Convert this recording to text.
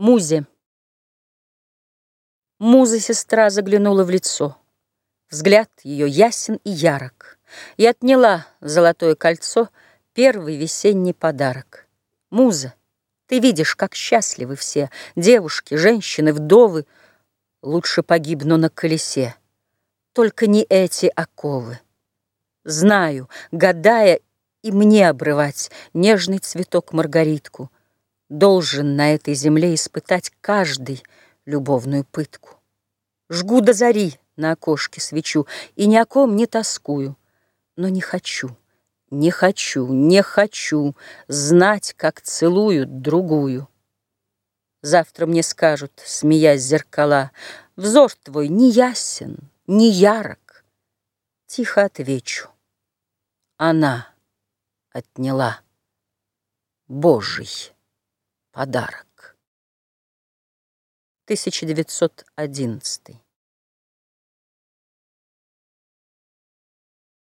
Музе. Муза-сестра заглянула в лицо. Взгляд ее ясен и ярок, И отняла золотое кольцо Первый весенний подарок. Муза, ты видишь, как счастливы все Девушки, женщины, вдовы. Лучше погибну на колесе. Только не эти оковы. Знаю, гадая, и мне обрывать Нежный цветок маргаритку — Должен на этой земле испытать каждый любовную пытку. Жгу до зари на окошке свечу И ни о ком не тоскую, но не хочу, не хочу, не хочу Знать, как целуют другую. Завтра мне скажут, смеясь зеркала, Взор твой не ясен, не ярок. Тихо отвечу. Она отняла Божий подарок. 1911